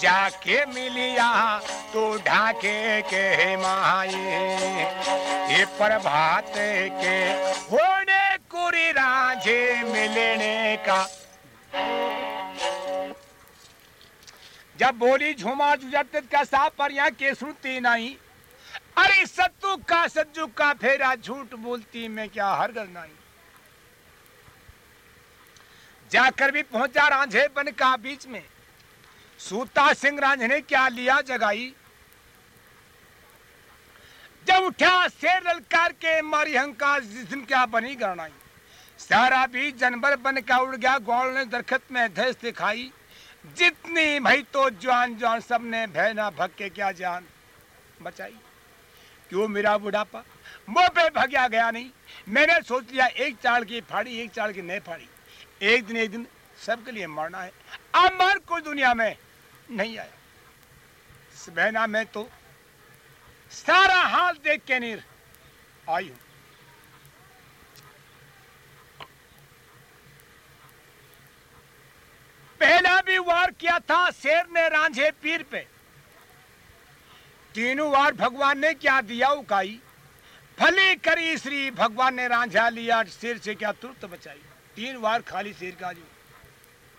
जाके मिलिया तो ढाके के माए ये प्रभात के होने कुरी राजे मिलने का। जब बोली झूमा जुजत का साफ़ पर यहाँ के सुनती नहीं, अरे सत्तू का सज्जू का फेरा झूठ बोलती मैं क्या हरगल नहीं। जाकर भी पहुँचा रांझे बन का बीच में सूता सिंह रांझे ने क्या लिया जगाई? जब उठा शेर ललकार के मारी हंकार जिसम क्या बनी गरनाई सारा भी जानवर बन का उड़ गया गौड़ ने दरखत में धैस दिखाई। जितनी भई तो जवान जवान सबने भैना भग के क्या जान? बचाई। क्यों मेरा बुढ़ापा? मुँह पे भगया गया नहीं। मैंने सोच लिया, एक चाल की फाड़ी, एक चाल की नहीं फाड़ी। एक दिन एक दिन, सबके लिए मरना है। अब मर कोई दुनिया में। नहीं आया। बहना में तो सारा हाल देख के नहीं आई हूँ। पहला भी वार किया था शेर ने रांझे पीर पे। तीनों वार भगवान ने क्या दिया उकाई भली करी श्री भगवान ने रांझा लिया, शेर से क्या तुरंत बचाई? तीन वार खाली शेर का जो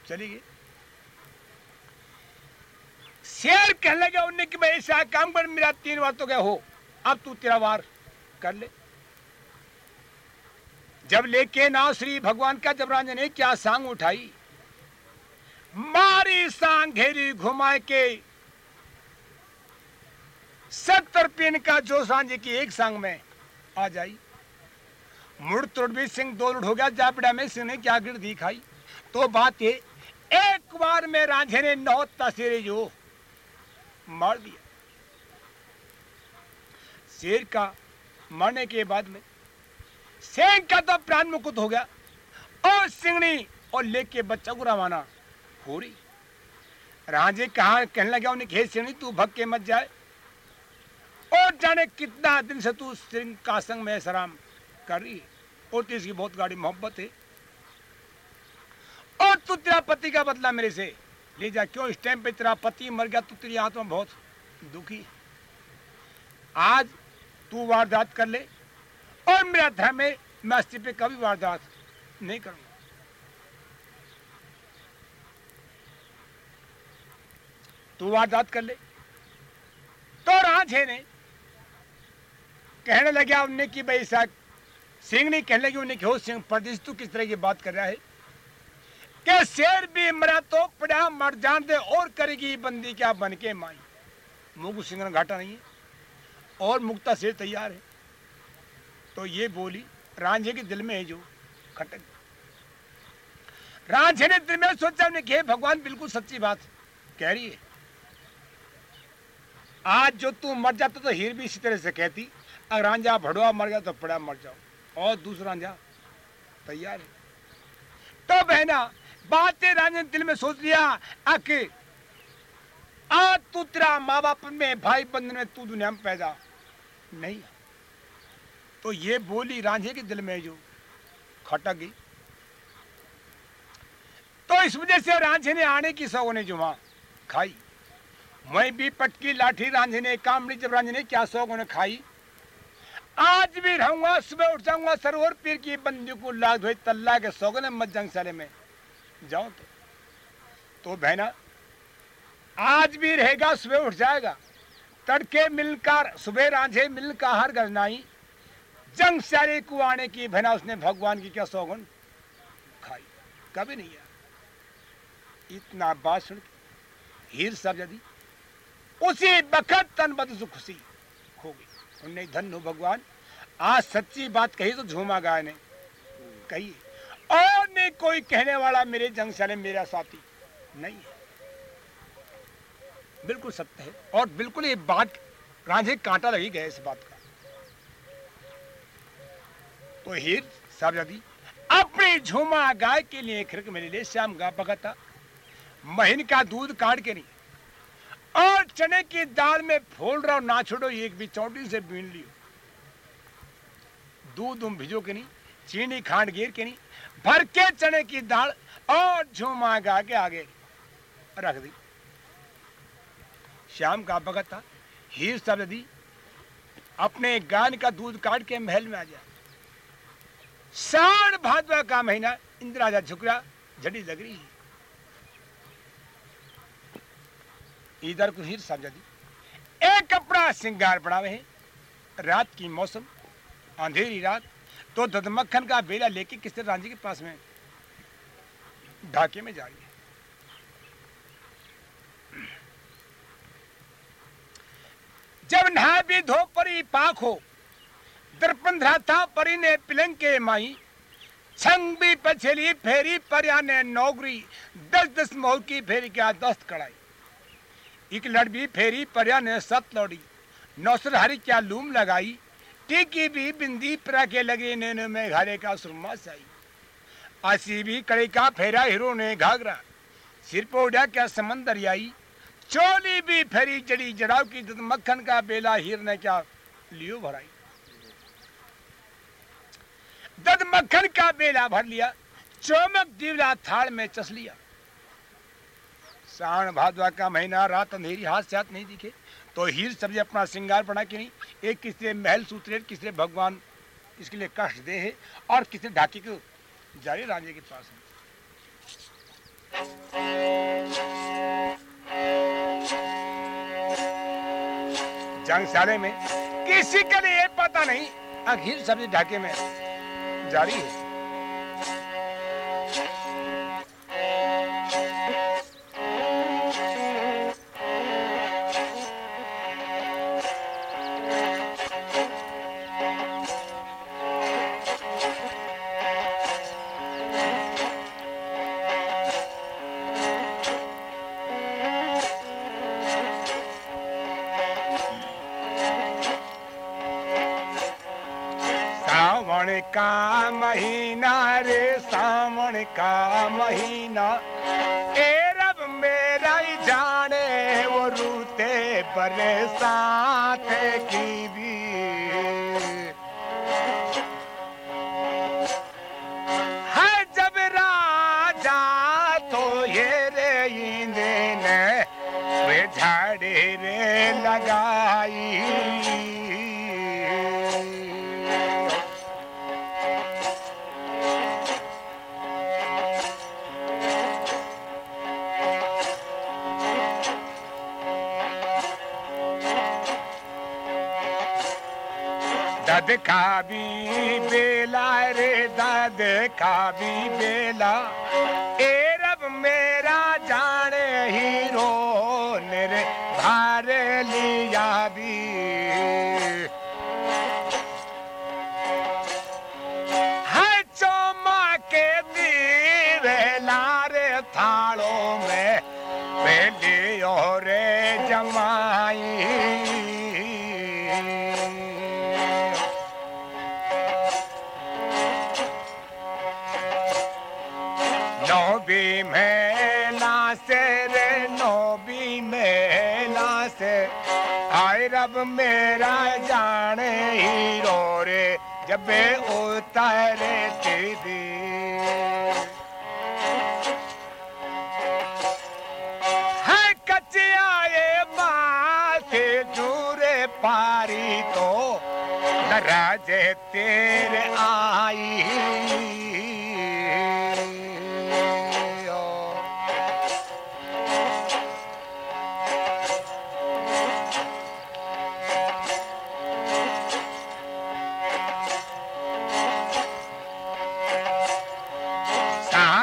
चली गई। शेर कहने लगे उनने कि मैं ऐसा काम कर मेरा तीन बार तो क्या हो। अब तू तेरा वार कर ले। जब लेके ना श्री भगवान का, जब रांझा ने क्या सांग उठाई? मारी सांग घेरी घुमा के। सत्तर पिन का जो सांझे की एक सांग में आ जाई। मुड़ तुड़बी सिंह दो हो गया, जापड़ा में सिंह ने क्या गिर दिखाई? तो बात ये, एक बार में रांझे ने नौ तस्वीरें जो मार दिया। शेर का मरने के बाद में सिंह का तो प्राण मुकुट हो गया और सिंगनी और लेके बच्चा को रवाना हो रही। राजे कहा कहने लगा उन्हें घेर सिंगनी, तू भग के मत जाए और जाने कितना दिन से तू सिंह का संग में सराम कर रही है। और तो इसकी बहुत गाड़ी मोहब्बत है। और तू तेरा पति का बदला मेरे से ले जा, क्यों इस टाइम पे तेरा पति मर गया? तू तेरी आत्मा बहुत दुखी। आज तू वारदात कर ले और मेरा धर्म है, मैं अस्थि पे कभी वारदात नहीं करूँगा। तू वारदात कर ले। तो राझे ने कहने लगे उनने कि भाई सिंह ने कहने लगे उन्हें कि, हो सिंह, प्रदेश तू किस तरह की बात कर रहा है? कि शेर भी मरा तो पड़ा मर जान दे, और करेगी बंदी क्या बन के माई? मुगु सिंह घाटा नहीं है, और मुक्ता शेर तैयार है। तो ये बोली, रांझे के दिल में है जो खटक। रांझे ने दिल में सोचा, उन्हें कि भगवान, बिल्कुल सच्ची बात कह रही है। आज जो तू मर जाता तो हीर भी इसी तरह से कहती, अगर रांझा भड़वा मर गया तो पड़ा मर जाओ, और दूसरा रांझा तैयार है। तो बहना बात रांझे दिल में सोच लिया आके आज तू तेरा माँ बाप में भाई बंधन में तू दुनिया में पैदा। नहीं तो ये बोली रांझे के दिल में जो खटक गई। तो इस वजह से रांझे ने आने की सौ ने जो वहाँ खाई। मैं भी पटकी लाठी रांझे ने, कामड़ी जब रांझे ने, क्या सौ ने खाई। आज भी रहूँगा, सुबह उठ जाऊँगा, सरोवर पीर की बंदी को लाग धोई तल्ला के सौगने मत जंग में। जाओ तो। तो बहना, आज भी रहेगा, सुबह उठ जाएगा। तड़के मिलकर, सुबह रांझे मिलकर हर गजनाई जंग सारे को आने की, बहना, उसने भगवान की क्या सौगन खाई? कभी नहीं आया इतना बात सुन हीर सब यदि उसी बखत तन बद खुशी हो गई। उन्हें धन हो भगवान, आज सच्ची बात कही तो झूमा गाय ने। कही और नहीं कोई कहने वाला मेरे जंग साले मेरा साथी। नहीं बिल्कुल सत्य है। और बिल्कुल ये बात, रांझे कांटा लगी गया इस बात का। तो हीर, साहबजादी, अपनी झूमा गाय के लिए खिरक मेरे लिए श्याम गा पकाता महीन का दूध काट के नहीं। और चने की दाल में फोल रहा, ना छोड़ो एक भी चौटी से बीन लियो। दूध तुम भिजो के नहीं। चीनी खांड गिर के नहीं भर के चने की दाल और झूमा गा के आगे रख दी। श्याम का भगत था, हीर सरदी अपने गान का दूध काट के महल में आ गया। साढ़ भादवा का महीना इंदिरा झुकरा, झड़ी लग रही है। इधर को हीर साहब एक कपड़ा सिंगार पड़ा हुए रात की मौसम, अंधेरी रात तो ददमक्खन का बेला लेके किसी रांझी के पास में ढाके में जा रही है जब नहा भी धो परी पाख हो दर्पण था परी ने पिलंग के माई छंग भी पछेली फेरी परिया ने नौकरी, दस दस मोह की फेरी क्या दस्त कड़ाई। एक लड़बी फेरी परिया ने सत लौड़ी नौसर हरी क्या लूम लगाई टीकी भी बिंदी परा के लगे नैन में घारे का सुरमा साई। आसी भी कड़े का फेरा हीरो ने घाघरा। सिर पर उड़ा क्या समंदर आई चोली भी फेरी चढ़ी जड़ाव की मक्खन का बेला हीर ने क्या लियो भराई। दद मक्खन का बेला भर लिया, चौमक दिवला थाल में चस लिया। सावन भादवा का महीना रात अंधेरी हाथ से हाथ नहीं दिखे। तो हीर सब्ज़ी अपना श्रृंगार बना के नहीं, एक किसी महल सूत्रे किसी भगवान, इसके लिए कष्ट दे है, और किसी ढाकी को जारी राजे के पास है जंगशाले में किसी के लिए पता नहीं आखिर सब्ज़ी ढाके में जारी है। खाबी बेला रे दद खाबी बेला। ए मेरा जाने हीरो रे, जब उतारे दीदी है कचिया ये बाते दूरे पारी तो राजे तेरे आई।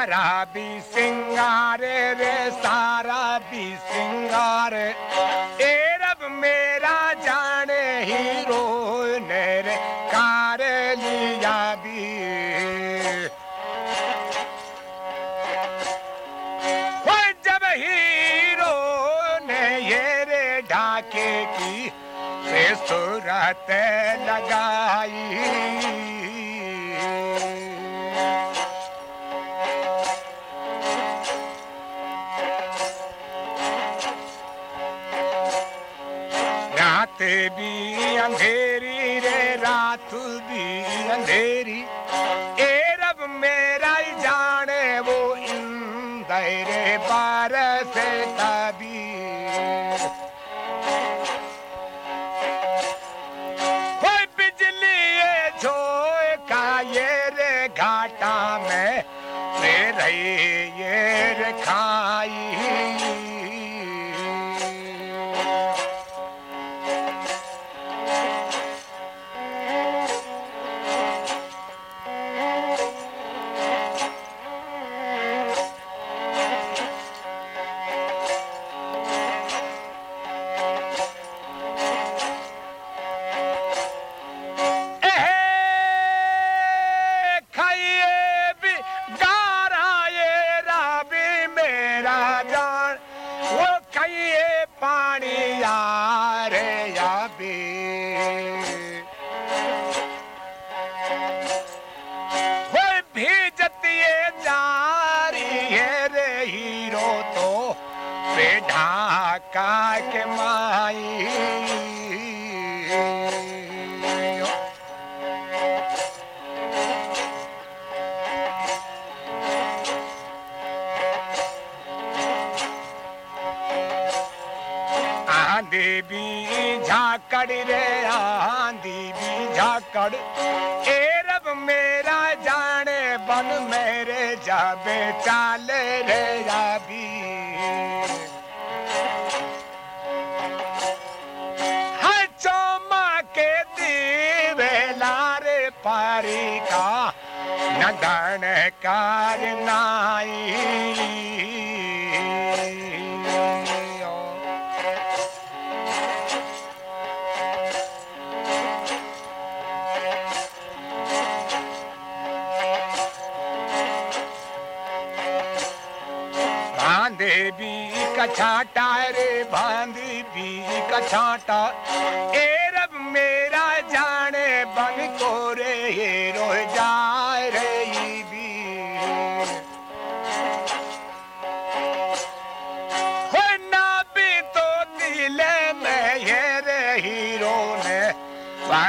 सारा भी सिंगार रे, सारा भी सिंगार। ए रब मेरा जाने हीरो ने रे, कार लिया भी। जब हीरो ने ये रे ढाके की सूरत लगाई। झाकड़ रे, आंधी भी झाकड़। ए रब मेरा जाने, बन मेरे जाबे, चाल रे जाबी नदन कार नाई। छाटा रे बांधी भी कछाटा। ए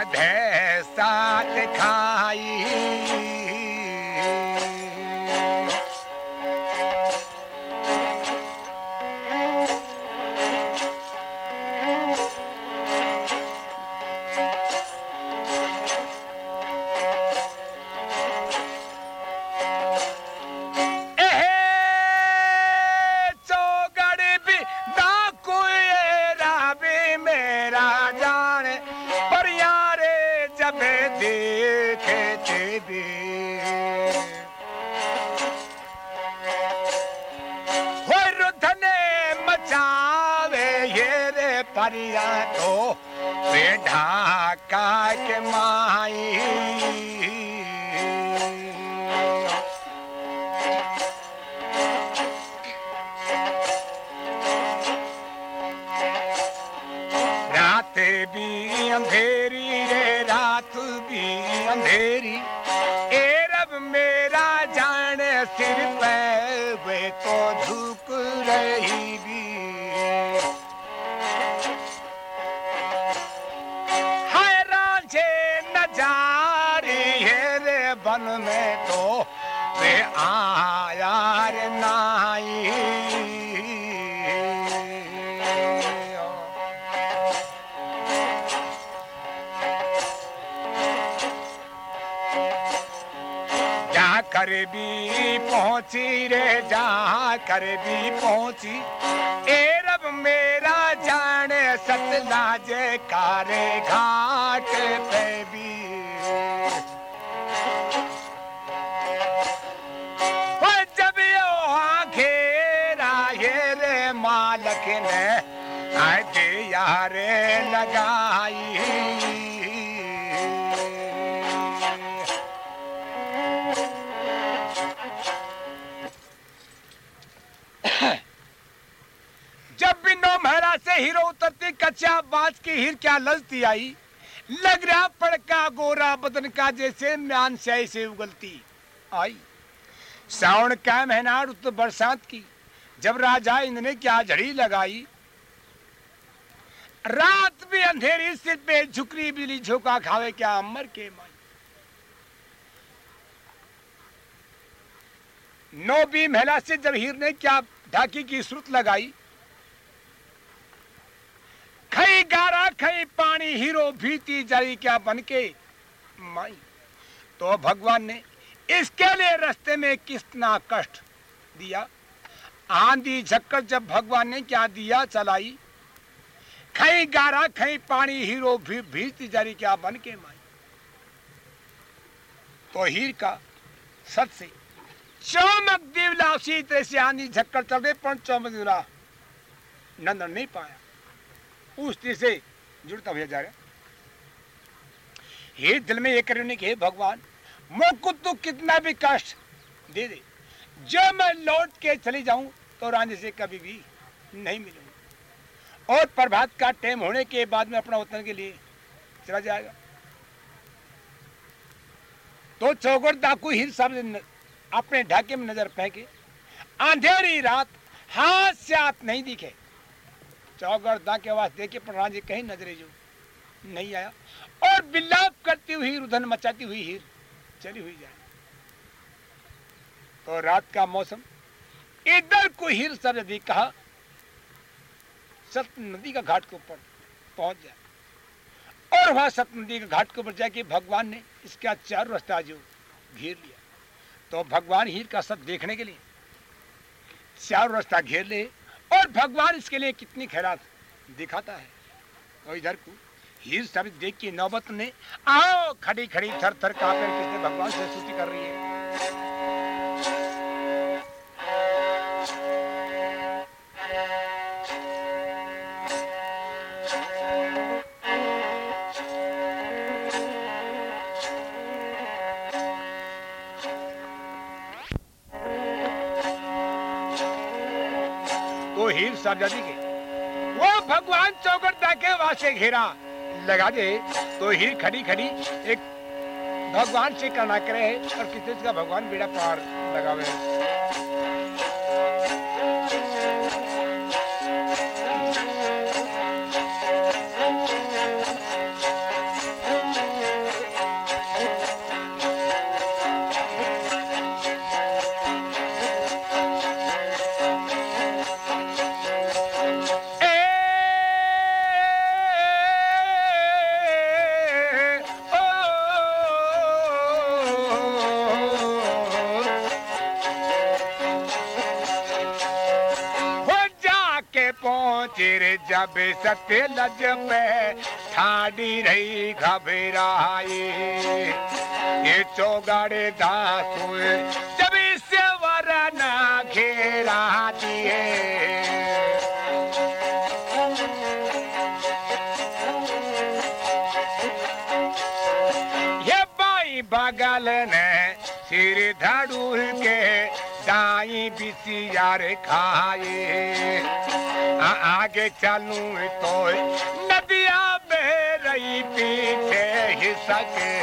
बाधे साथ कर भी पहुँची रे जा कर भी पहुँची। ए रब मेरा जाने सतलाज कारे घाट पे भी। यारे लगाई। जब भी महरा से हीरो उतरती, कच्चा बाज की हीर क्या लजती आई? लग रहा पड़का गोरा बदन का जैसे म्यान से ऐसे उगलती आई। सावन का महीना रुत बरसात की, जब राजा इंद्र ने क्या झड़ी लगाई? रात भी अंधेरी सिर पे झुकरी बिजली झोंका खावे क्या अमर के माई नौ भी महिला से जब हीर ने क्या ढाकी की श्रुत लगाई? खई गारा, खई पानी, हीरो भीती जाई क्या बनके माई? तो भगवान ने इसके लिए रास्ते में कितना कष्ट दिया? आंधी झक्कर जब भगवान ने क्या दिया चलाई? खई गारा खई पानी, हीरो भी भीजती जारी क्या बन के माई। तो हीर का सत से चौमक दिवला, उसी तरह से आंधी झक्कर चल रहे, पर चौमक दिवला नंदन नहीं पाया। उस तरह से जुड़ता हुआ जा रहा। हे दिल में ये करने के भगवान मुझको तो कितना भी कष्ट दे दे। जब मैं लौट के चली जाऊँ तो रानी से कभी भी नहीं मिलूँगा। और प्रभात का टाइम होने के बाद में अपना वतन के लिए चला जाएगा। तो चौगड़ डाकू हिर साहब अपने ढाके में नज़र फेंके। अंधेरी रात हाथ से हाथ नहीं दिखे। चौगड़ के आवाज़ देखे पर राज़ी कहीं नजरे जो नहीं आया। और बिल्लाप करती हुई रुधन मचाती हुई हीर चली हुई जाए। तो रात का मौसम, इधर को हीर सरदी कहा सत नदी का घाट के ऊपर पहुँच जाए। और वहाँ सत नदी के घाट के ऊपर जाके भगवान ने इसका चारों रास्ता जो घेर लिया। तो भगवान हीर का सत देखने के लिए चारों रास्ता घेर ले और भगवान इसके लिए कितनी खैरात दिखाता है। तो इधर को हीर सब देख के नौबत ने आओ खड़ी खड़ी थर थर किसने भगवान से स्तुति कर रही है। साहबजादी के। वो भगवान चौकट के वासे घेरा। लगा दे तो ही खड़ी खड़ी एक भगवान से करना करे और किसी का भगवान बेड़ा पार लगावे। रे जब सत्य लज में ठाडी रही घबराई। ये चौगाड़े दासु दाई बिसियार खाए। आगे चलू तो नदिया बह रही पीछे ही सके।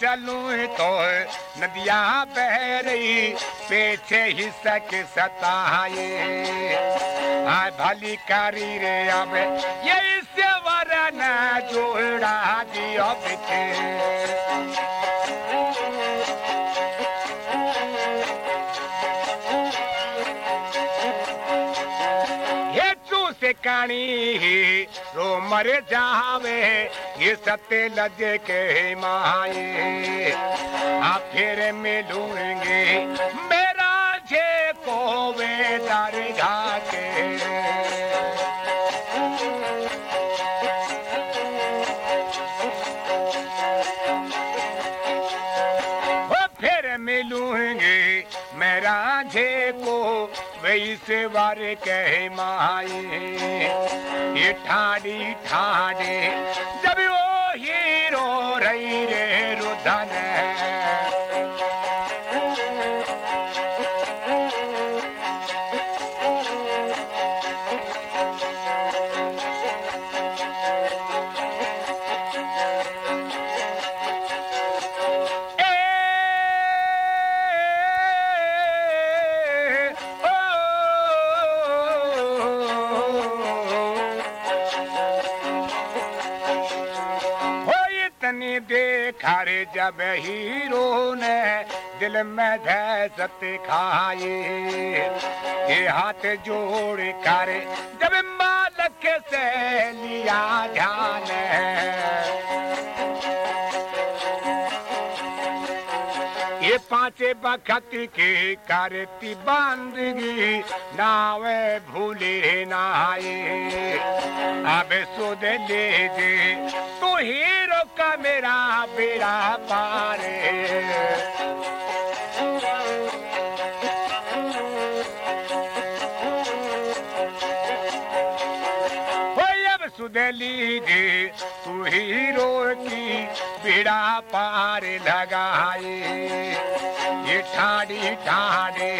चलूँ तो नदिया बह रही पीछे ही सक सताए। भली करी रे अब ये इससे वरन जोड़ा दियो से कानी रो मर जावे, ये सत्य लज के माए आ फिर मिलूँगे, मेरा जे को वे दरगाह। वैसे वार कह माए ये ठाडी ठाडे जब वो हीरो रही रे रुदन ए, इतनी रे जब हीरो ने दिल में दहशत खाए ये हाथ जोड़ कर जब मालक से लिया ध्यान पांचे बखत के करती बंदगी, नावे भूले नाए अब सुध दे तो हीरो का मेरा बेड़ा पारे। सुदली दे तू की बिड़ा पार लगाए ये ठाड़ी ठाड़े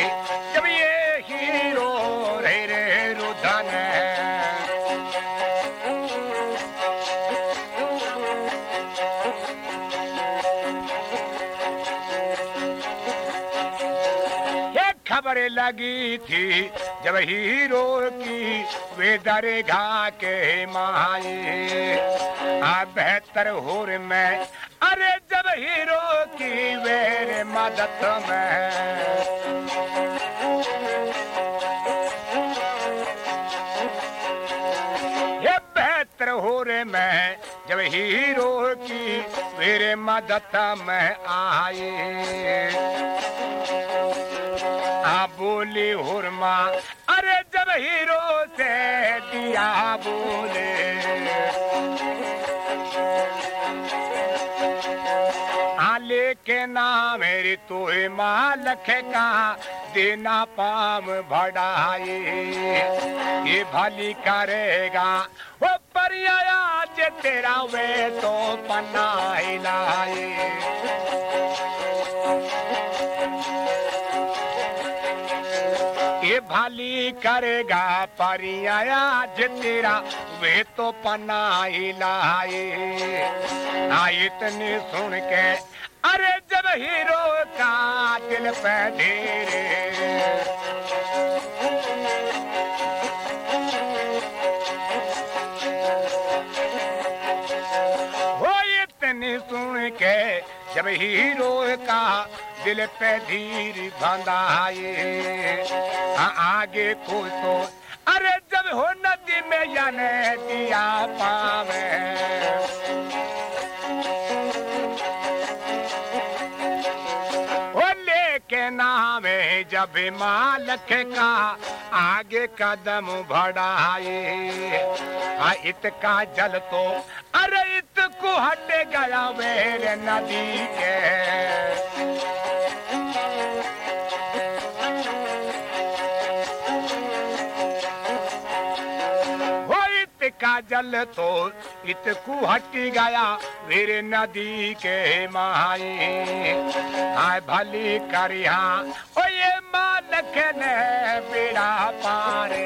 खबर लगी थी, जब हीरो की वे दरगाह के माए बेहतर हो मैं, अरे जब हीरो की वे मदद में। हो रे मैं, जब हीरो की मेरे मदद में आए बोली हुरमा। अरे जब हीरो से दिया बोले। आले के नाम मेरी तो मालख का, देना पाम बढ़ाए ये भली करेगा, वो परिया तेरा वे तो पनाई लाए भाली करेगा परियाया तेरा वे तो पनाई लाए। आ इतनी सुन के, अरे जब हीरो का दिल पे इतनी सुन के, जब हीरो का दिल पे धीर बंधाए। आगे को तो अरे जब हो नदी में जाने दिया पावे। ओ जब मालक का आगे कदम बढ़ाए। आ इत का जल तो अरे इत को हट गया मेरे नदी के। जल तो इतकू हटी गया मेरे नदी के माए आय भली करिया ओ ये मालक ने बेड़ा पारे।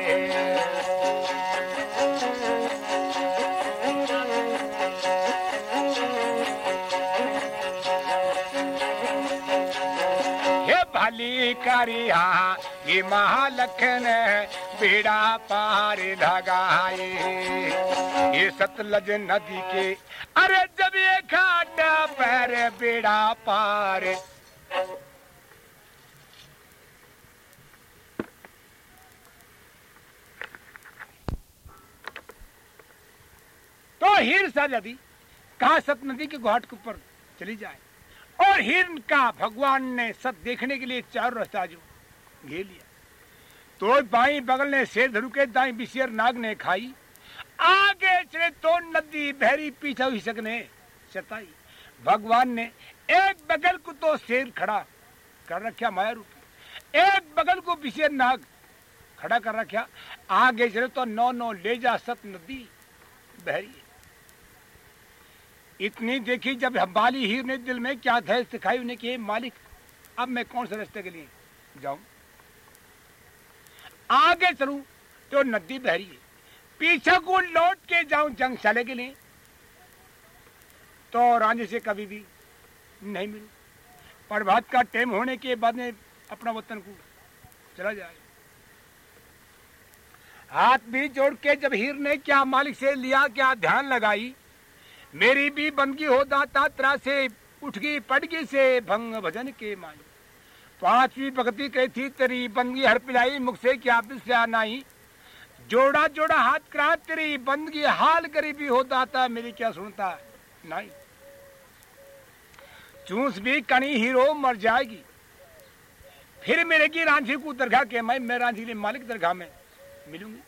भली करिया, ये महालखन बेड़ा पार लगाए। ये सतलज नदी के, अरे जब ये घाट पैर बेड़ा पार। तो हीर साजदी कहा सत नदी के घाट के ऊपर चली जाए। और हिरण का भगवान ने सब देखने के लिए चारों रास्ता जो घेर लिया। तो बाई बगल ने शेर धरु के दाई बिशियर नाग ने खाई। आगे चले तो नदी बहरी पीछा हुई सकने। सताई। भगवान ने एक बगल को तो शेर खड़ा कर रखा माया रूप। एक बगल को बिशियर नाग खड़ा कर रखा। आगे चले तो नौ नौ ले जा सत नदी बहरी। इतनी देखी जब बाली हीर ने दिल में क्या धैर्य सिखाई उन्हें कि मालिक, अब मैं कौन से रास्ते के लिए जाऊँ? आगे चलू तो नदी बहरी है पीछे को लौट के जाऊँ जंग चले के लिए। तो रानी से कभी भी नहीं मिलू। प्रभात का टाइम होने के बाद में अपना वतन को चला जाए। हाथ भी जोड़ के जब हीर ने क्या मालिक से लिया, क्या ध्यान लगाई, मेरी भी बंदगी हो दाता त्रा से, उठगी पड़गी से, भंग भजन के माई पांचवी भक्ति कही थी, तेरी बंदगी हर पिलाई, मुख से क्या बिस्या नहीं। जोड़ा जोड़ा हाथ करा, तेरी बंदगी हाल गरीबी होता था मेरी क्या सुनता नहीं। चूस भी कणी हीरो मर जाएगी। फिर मिलेगी रांझी को दरगाह के मैं मैं रांझी के मालिक दरगाह में मिलूँगी।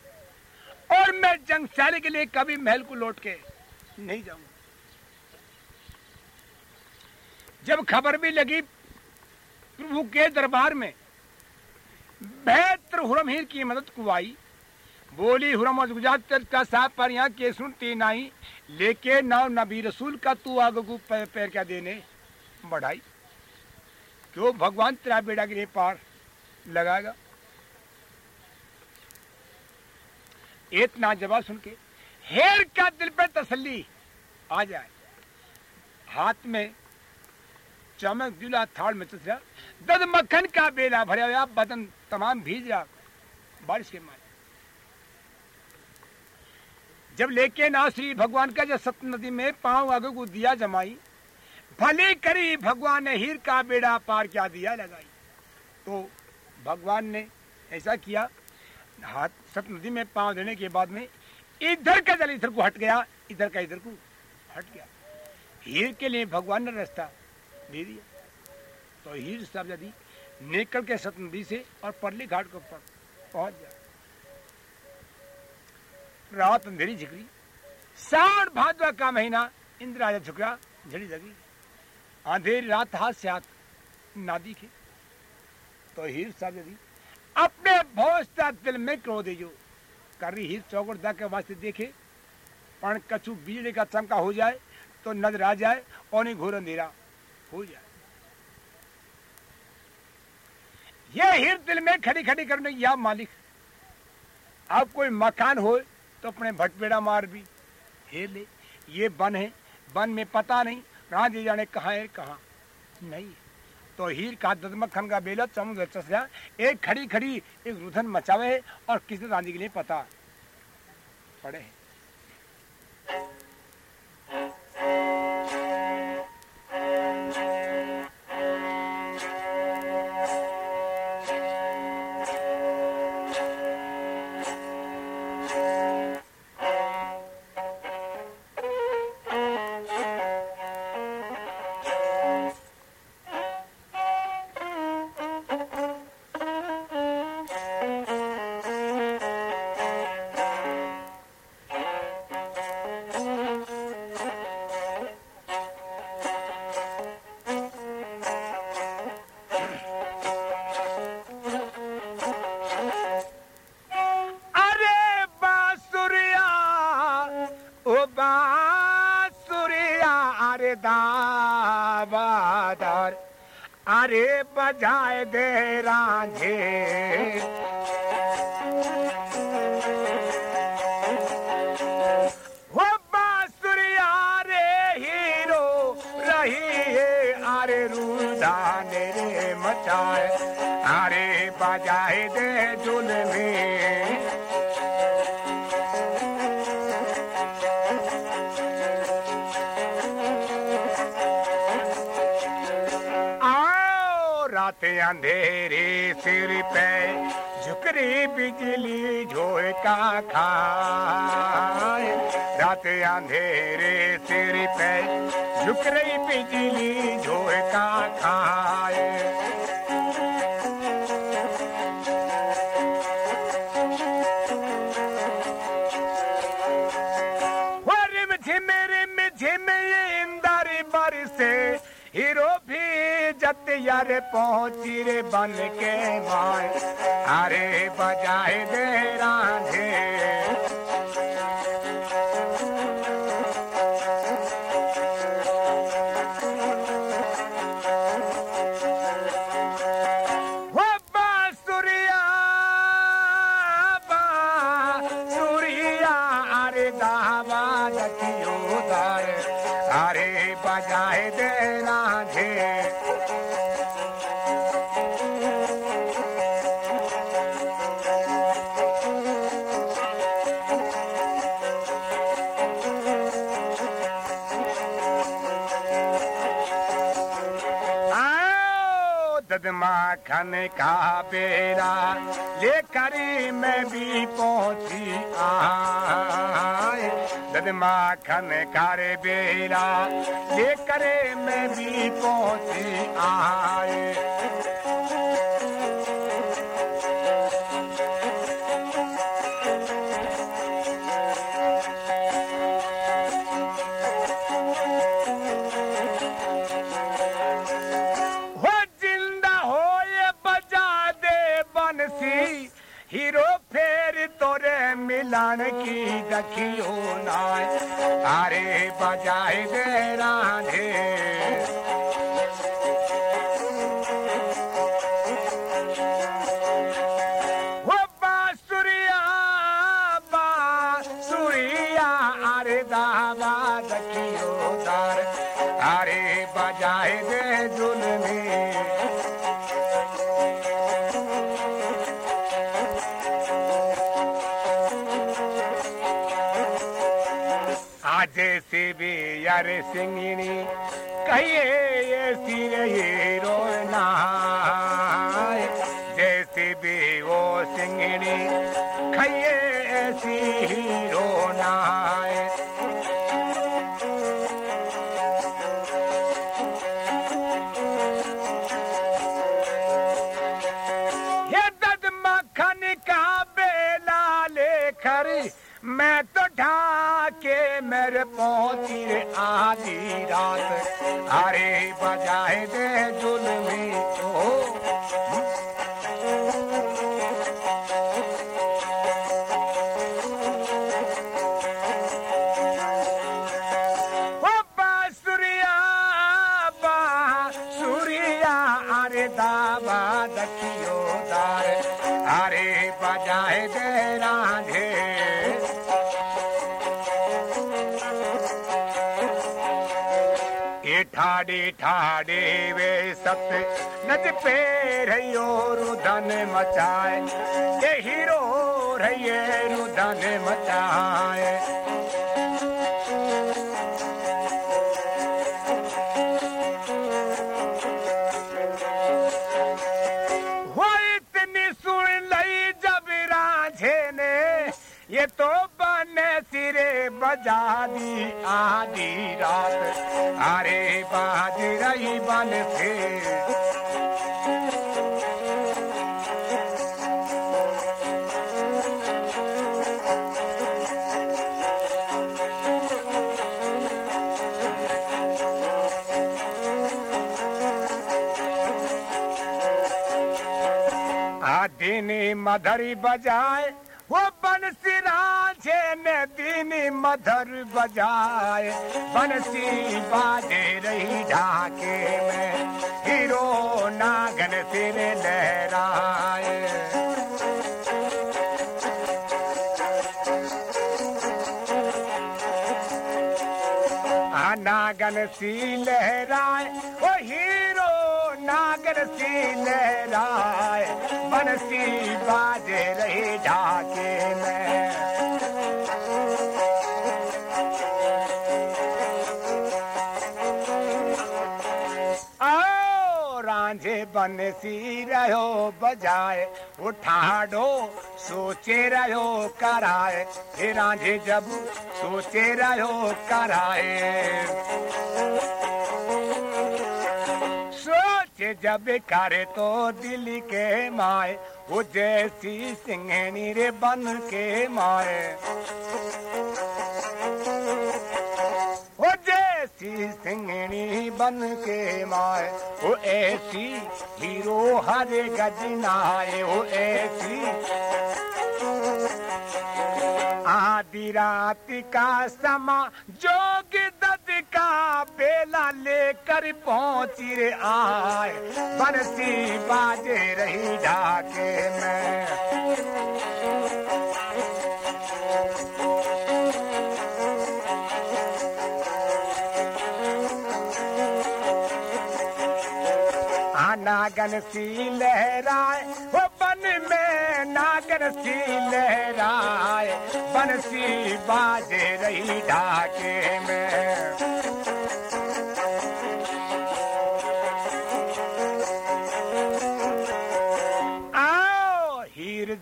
और मैं जंगशाली के लिए कभी महल को लौट के नहीं जाऊँगा। जब खबर भी लगी प्रभु के दरबार में बेहतर हुरमहीर की मदद को आई बोली हुरम का साहब पर यहाँ के सुनती नहीं लेके नाव नबी रसूल का तू आगे को पैर, पैर क्या देने? बढ़ाई क्यों भगवान तेरा बेटा के पार लगाएगा? इतना जवाब सुन के हेर का दिल पे तसल्ली? आ जाए हाथ में चमक दिला थाल में चुसरा दद मक्खन का बेला भरा हुआ बदन तमाम भीज रहा बारिश के मारे। जब लेके ना श्री भगवान का जब सत नदी में पाँव आगे को दिया जमाई, भले करी भगवान ने हीर का बेड़ा पार क्या, दिया लगाई। तो भगवान ने ऐसा किया, हाथ सत नदी में पाँव देने के बाद में इधर का जल इधर को हट गया, इधर का इधर को हट गया। हीर के लिए भगवान ने रास्ता दे दिया। तो हीर साहब यदि निकल के सत नदी से और परली घाट के ऊपर पहुँच गया। रात अंधेरी झिकरी। साठ भादवा का महीना इंद्र आजा झुकरा, झड़ी लगी। अंधेरी रात हाथ से हाथ ना दिखे। तो हीर साहब यदि अपने भोजता दिल में क्रोध जो। कर रही हीर दा के वास्ते देखे। पण कछु बिजली का चमका हो जाए तो नज़र आ जाए, और नहीं घोर अंधेरा। हो जाए। ये हीर दिल में खड़ी खड़ी करने या मालिक। अब कोई मकान हो तो अपने भटपेड़ा मार भी। हेर ले, ये बन है, बन में पता नहीं कहाँ जे जाने कहाँ है, कहाँ? नहीं तो हीर का ददमक्खन का बेला समुद्र चसा एक खड़ी खड़ी एक रुधन मचावे है, और किसने रांधी के लिए पता? पड़े है। बजाए दे रांझे। अंधेरे सिर पे झुकरी बिजली झोंका खाए। रात अंधेरे सिर पे झुक रही बिजली झोंका खाए। जत यार पहुँची रे बन के भाई। अरे बजाए दे रांझे माखन का बेरा लेकर मैं भी पहुँची आए। दद माखन का बेरा लेकर मैं भी पहुँची आए। फेर तोरे मिलन की देखियो ना अरे बजाए दे राधे। यार सिंगिनी कहिए ये सिर ये रोना जैसे भी वो सिंगिनी मेरे पहुँची रे आधी रात। अरे बजाए दे जुलमी तो। ठाडे ठाडे वे सत, नच पे रहियो रुदन मचाए। ये हीरो रहिए रुदन मचाए। ये तो सिरे बजा दी आधी रात। अरे बाज रही बन से आदिनी मधरी बजाए, वो बन बंसी राझे ने दीनी मधर बजाए बंसी बाजे रही ढाके में, हीरो नागन सिर लहराए। नागन सी लहराए वो हीरो नागर सी लहराए बनसी बाजे रही ढाके में। रांझे बनसी रहो बजाए उठाडो सोचे रहो कराए। हे रांझे जब सोचे रहो कराए। जब करे तो दिल के माए, वो जैसी सिंहनी रे बन के माए। वो जैसी सिंहनी बन के माए, वो ऐसी हीरो हरे गजनाए वो ऐसी आधी रात का समा जोग का बेला लेकर पहुँची रे आए। बरसी बाजे रही ढाके में। नागन सी लहराए में नागर सी लहराए बंसी बाज रही ढाके में।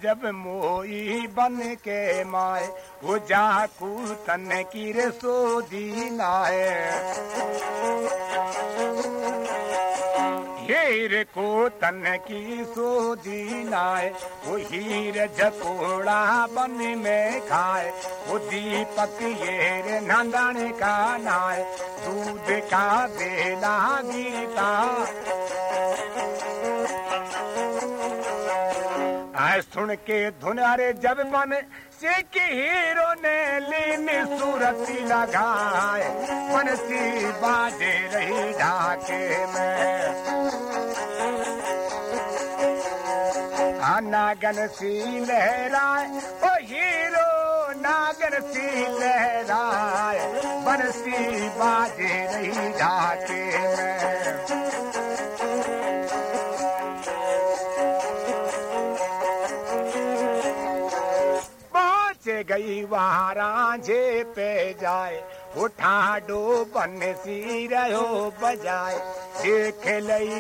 जब मोई बन के माए वो जाकू तन की रसोदी नाए हीर को तन की सोदी नाए वो हीर झकोड़ा बन में खाए, वो दीपक ये नंदन का नाय दूध का बेला गीता। सुन के धुनारे जब मन से की हीरो ने लीन सूरती लगाए। बनसी बाजे रही ढाके में। नागन सी लहराए, ओ हीरो नागन सी लहराए। बनसी बाजे रही ढाके में। गई वहाँ रांझे पे जाए उठा डो बन सी रहो बजाए।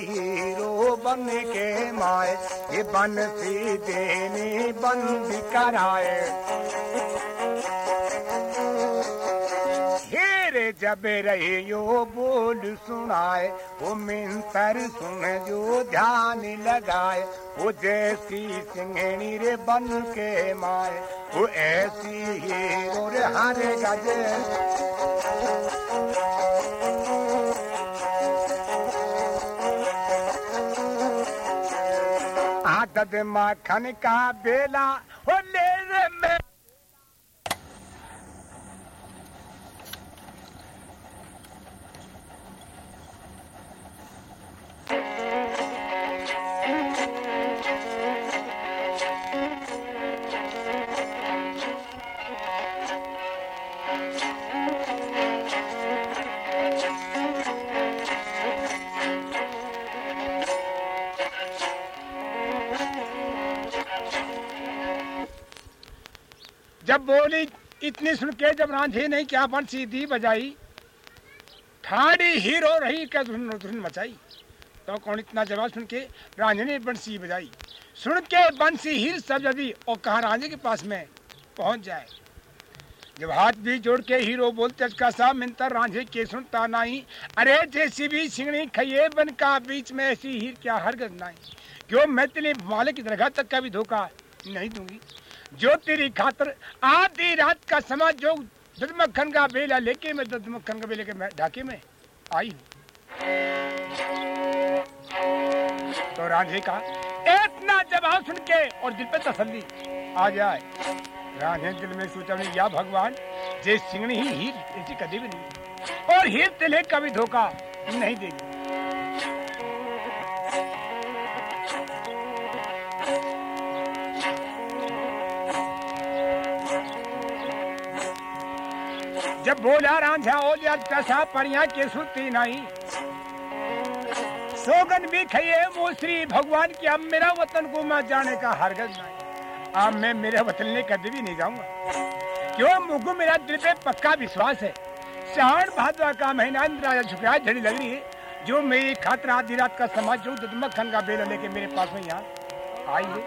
हीरो बन के माए ये बन सी देने बंद कराए जब रहे यो बोल सुनाए, वो मिंतर सुन जो ध्यान लगाए, वो जैसी सिंगनी रे बन के माए, वो ऐसी हीरो रे हर गज। आदत माखन का बेला सुन के जब रांझे नहीं क्या बन सीधी बजाई? ठाड़ी हीरो रही क्या धुन धुन मचाई। तो कौन इतना जवाब सुन के रांझे ने बंसी बजाई? सुन के बंसी हीर सब यदि और कहा रांझे के पास में पहुँच जाए। जब हाथ भी जोड़ के हीरो बोलते का सा मिनतर रांझे के सुनता नहीं। अरे जैसी भी सिंगड़ी खइए बन का बीच में, ऐसी हीर क्या हरगज नहीं। क्यों मैं तेरे मालिक दरगाह तक का भी धोखा नहीं दूँगी? जो तेरी खातर आधी रात का समाज जो ददमक्खन का बेला लेके मैं ददमक्खन का बेले के मैं, ढाके में, आई हूँ। तो रांझे का इतना जवाब सुन के और दिल पे तसल्ली, आ जाए। रांझे दिल में सोचा नहीं या भगवान, जे सिंगनी ही हीर ऐसी कभी भी नहीं और हीर तिले का भी धोखा नहीं देगी। जब बोला रांझा हो लिया कसा परिया के सुती नहीं। सोगन भी खइए वो श्री भगवान की अब मेरा वतन को मैं जाने का हरगज नहीं। अब मैं मेरे वतन ने कभी भी नहीं जाऊँगा। क्यों? मुझको मेरा दिल पे पक्का विश्वास है। श्रावण भाद्रा का महीना इंद्रा झुकरा झड़ी लग रही है। जो मेरी खातर आधी रात का समाज जो ददमक खन का बेला लेके मेरे पास में यहाँ आई है।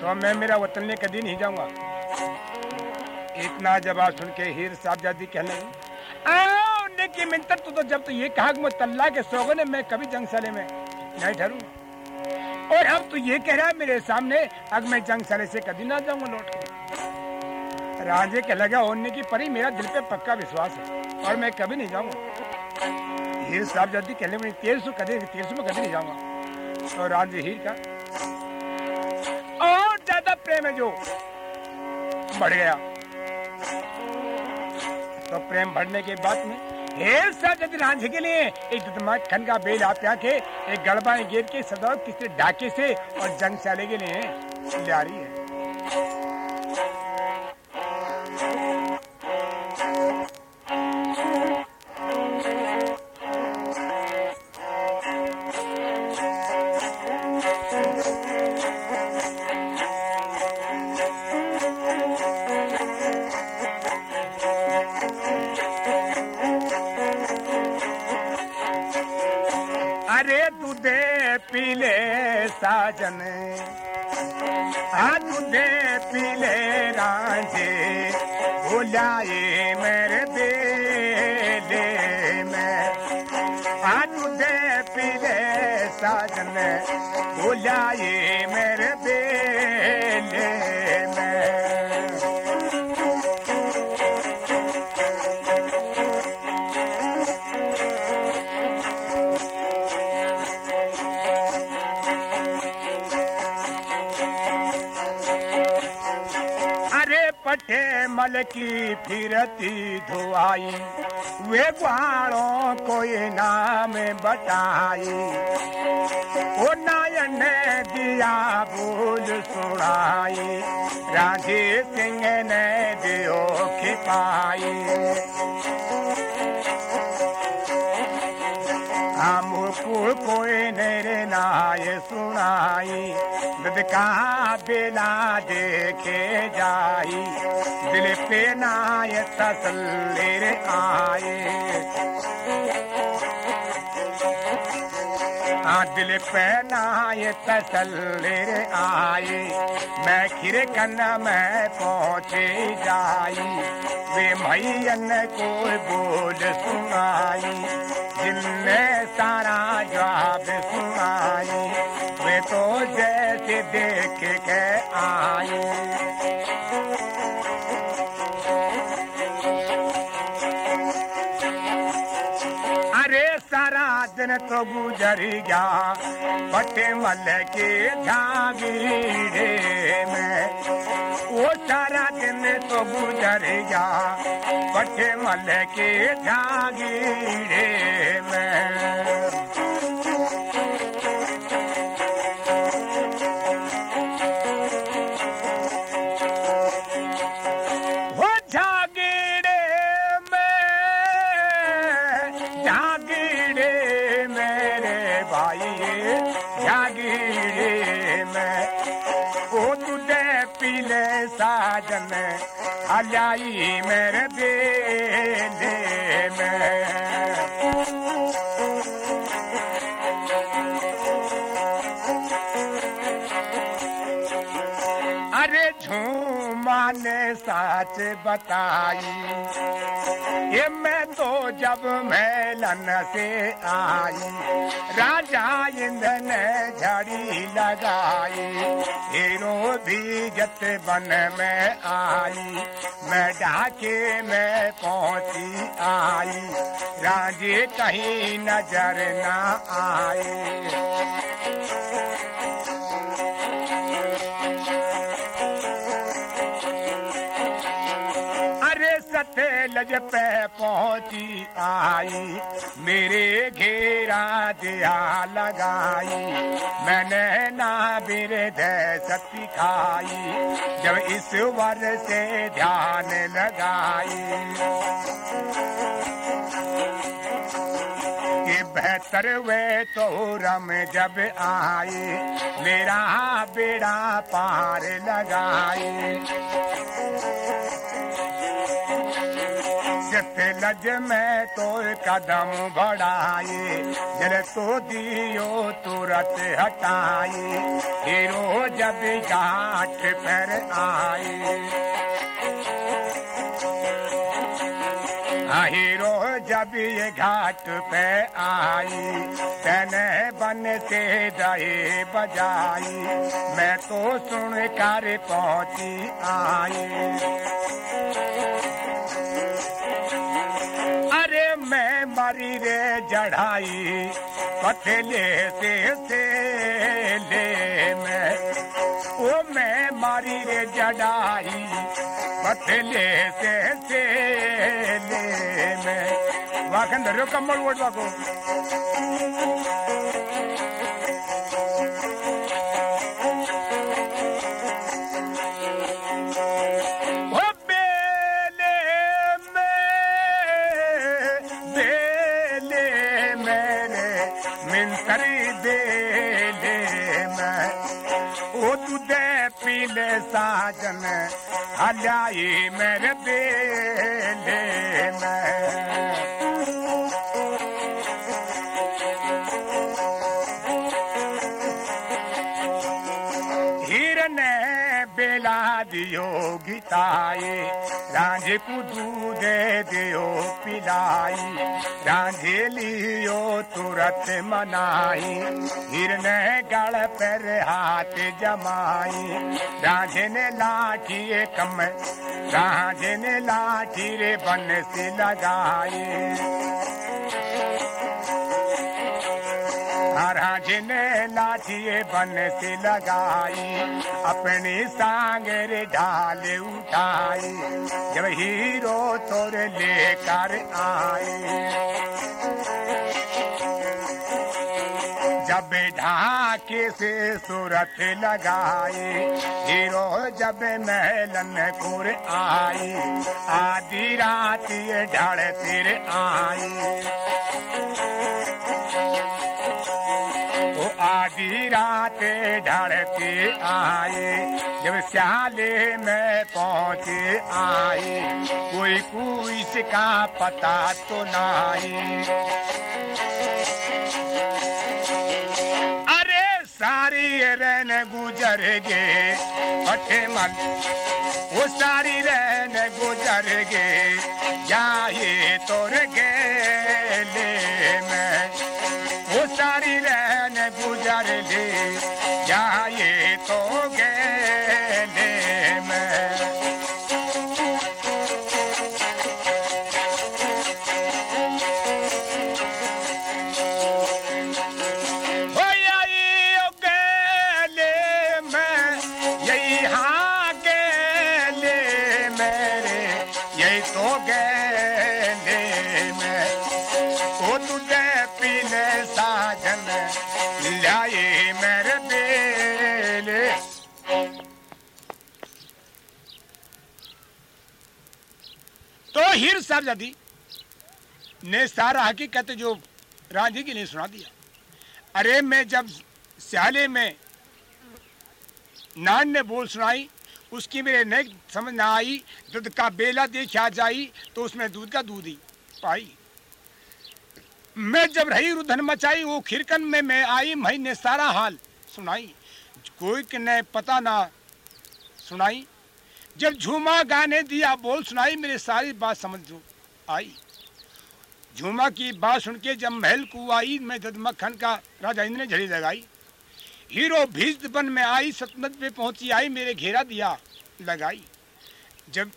तो मैं मेरा वतन ले कभी नहीं जाऊँगा। इतना जवाब सुन के हीर साहबजादी कहने लगी की मिंतर, तू तो जब तो ये कहा कि मैं तल्ला के सोगने में कभी जंग साले में नहीं ठहरूँगा। और अब तू ये कह रहा है मेरे सामने अब मैं जंग साले से कभी ना जाऊँगा लौट के। राजे के लगा होने की परी, मेरा दिल पे पक्का विश्वास है और मैं कभी नहीं जाऊँगा। हीर साहबजादी कहने में तेरह सौ कदे तेरह सौ में कभी नहीं जाऊँगा। तो राजे हीर का, और ज़्यादा प्रेम है जो। बढ़ गया। तो प्रेम भरने के बाद में ढेर सा रांझे के लिए एक खन का बेल आप के एक गड़बा गिर के सदा किसी डाके से और जंग चाले के लिए जा रही है। साजन आज दे पीले राजे भुलाए मेरे बेले में। दे पीले साजन भुलाए मल की फिरती धुआई, वे ग्वाड़ों कोई नाम बताई। ओ नायन ने दिया भूल सुनाई राधे सिंह ने दियो खिपाई। मुकुल कोई नेरे नाय सुनाई का बेला देखे जाई, दिल पे नाय तसल्ले आए। दिल पे नाय तसल्ले आए, मैं खिर कन में पहुँचे जाई। वे मैयन को बोल सुनाई जिनने सारा जवाब सुनाई। वे तो जैसे देख के आए। अरे सारा दिन तो गुजर गया बटे मल के जागीरे में। वो सारा दिन तो गुजर गया बटे मल के जागीरे में। हलाई मेरे बेले में। ने साच बताई ये मैं तो जब मेलन से आई, राजा इंद्र ने झड़ी लगाई, हीरो भी जत बन में आई, मैं डाके में पहुँची आई, राजे कहीं नज़र ना आए लज पे पहुँची आई, मेरे घेरा दिया लगाई। मैंने ना बिर शक्ति खाई जब इस वर से ध्यान लगाई। बेहतर वे तो रम जब आई, मेरा बेड़ा पार लगाई। लज में तो कदम बढ़ाए जल तो दियो, तुरत हटाई। हीरो जब घाट पर आए हीरो जब ये घाट पे आई। तने बन से दहे बजाई। मैं तो सुन कर पहुँची आई। मरी रे जढ़ाई पतले से ले मैं। ओ मैं मारी रे जड़ाई पतले से ले मैं। वाखन धरो वोट वाको साजन हलाई मेरे बेले में गीताए रांझे को दूध दियो पिलाई, रांझे लियो तुरत मनाई हिरन गल पर हाथ जमाई, रांझे ने लाठी कम, रांझे ने लाठी रे बन से लगाई। महाराज ने लाठिए बन से लगाई, अपनी सांगर ढाल उठाई, जब हीरो तोर लेकर आए जब ढाके से सूरत लगाई, हीरो जब महलन कुर आई, आधी रात ढाड़ तिर आई। आधी रात ढड़ते आए, जब स्याले में पहुँचे आए, कोई कुछ का पता तो नाई अरे सारी रन गुजर गे अठे मन, वो सारी रन गुजर गे जाए तोर गे ले मैं। रहन गुजर ले जाए हीर साहबजादी ने सारा हकीकत जो रांझी के लिए सुना दिया। अरे मैं जब स्याले में नान ने बोल सुनाई, उसकी मेरे नहीं समझ ना आई, दूध का बेला देखा जाई तो उसमें दूध का दूध ही पाई। मैं जब रही रुधन मचाई, वो खिरकन में मैं आई मई ने सारा हाल सुनाई। कोई के ने पता ना सुनाई जब झूमा गाने दिया, बोल सुनाई, मेरे सारी बात समझ आई। झूमा की बात सुन के जब महल को आई, मैं जद मक्खन का राजा इंद्र ने झड़ी लगाई। हीरो भीज बन में आई सतनत पे पहुँची, आई, मेरे घेरा दिया, लगाई। जब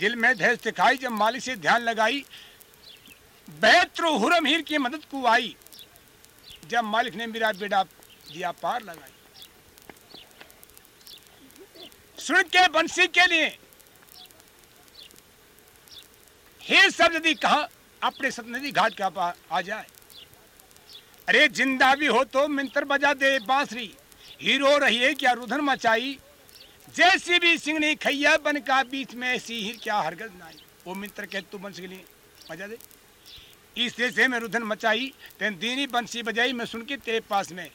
दिल में धैर्य दिखाई, जब मालिक से ध्यान लगाई बेहतर हुरम हीर की मदद को आई, जब मालिक ने मेरा बेड़ा दिया, पार लगाई। सुन के बंसी के लिए। हे सब यदि कहा अपने सतनदी घाट के पास आ जाए? अरे, ज़िंदा भी हो तो मिंतर बजा दे बांसुरी। हीरो रहिए क्या रुधन मचाई? जैसी भी सिंगनी खैया बन का बीच में ऐसी हीर क्या हरगज नाई? वो मिंत्र के तू बंस के लिए बजा दे। इस से मैं रुधन मचाई, तेन दीनी बंसी बजाई मैं सुन के तेरे पास में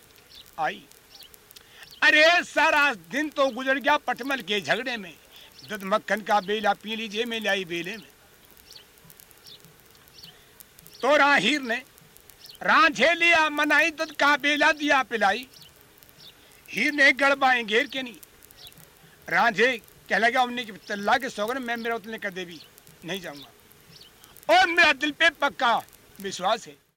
आई। अरे सारा दिन तो गुजर गया पटमल के झगड़े में। दद मक्खन का बेला पी लीजिए मैं लाई बेले में। तो राहीर ने रांझे लिया, मनाई, दूध का बेला दिया, पिलाई। हीर ने गड़बाएँ घेर के नहीं रांझे कह लगा उन्हें कि तल्ला के सौगन मैं मेरा उतने कर देवी, नहीं जाऊँगा। और मेरा दिल पे पक्का विश्वास है।